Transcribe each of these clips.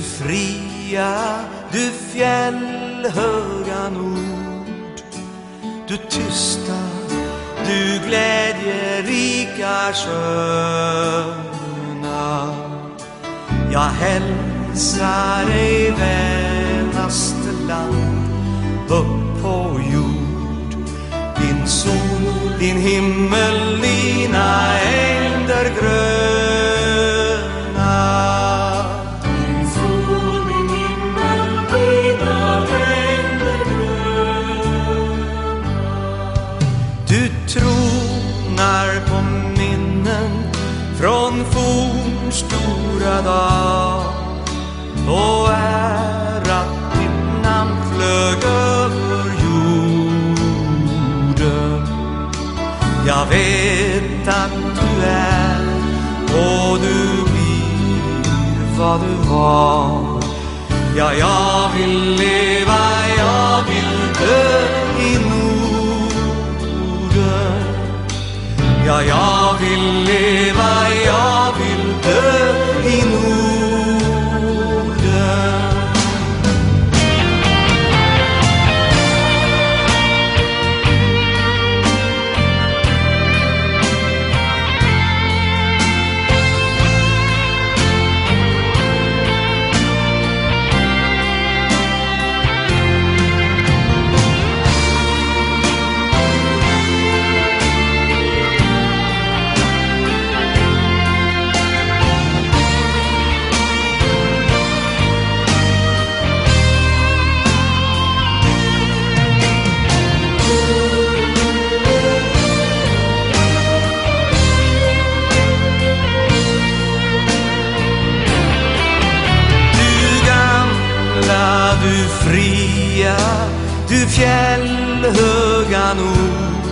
Du fria, du fjällhöga nord Du tysta, du glädjerika sköna. Jag hälsar dig vänaste land upp på jord. Din sol, din himmel, dina ängder gröna stora dag och är att ditt namn flög över jorden. Jag vet att du är och du blir vad du var. Ja, jag vill leva, jag vill dö i Norden. Ja, jag Du fjällhöga nord,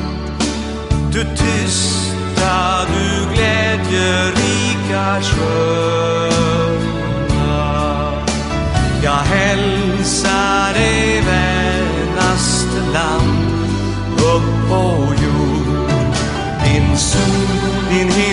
du tysta, du glädjerika sköna. Jag hälsar dig vänaste land upp på jord, din sol, din himmel